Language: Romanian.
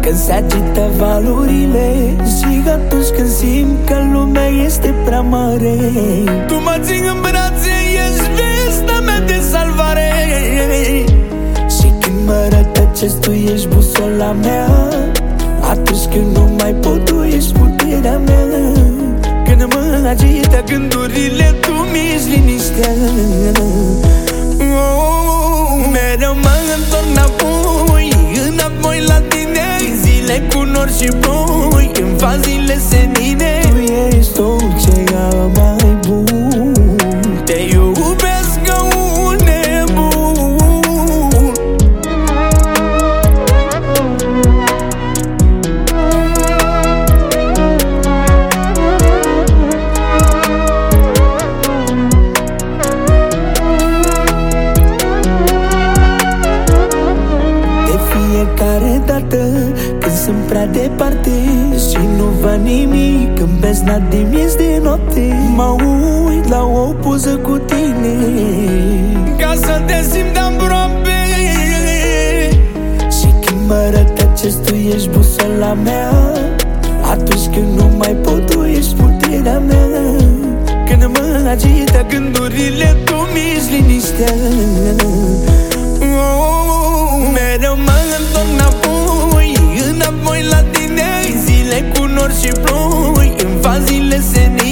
Când se agită valurile. Și atunci când simt că lumea este prea mare. Tu mă țin în brațe, ești vesta mea de salvare. Și când mă rătăcesc, tu ești busola mea. Atunci când nu mai pot, tu ești puterea mea. Când mă agită gândurile, tu mi-ești liniștea cu nori și ploi, în fazile senine. Tu ești tot ce am mai bun. Te iubesc ca un nebun. De fiecare dată când sunt prea departe Și nu văd nimic. În bezna de miez de noapte. Mă uit la o poză cu tine. Ca să te simt aproape. Și când mă rătăcesc tu ești busola mea. Atunci când nu mai pot tu ești puterea mea. Când mă agită gândurile tu mi-ești liniștea și ploi În fazile senine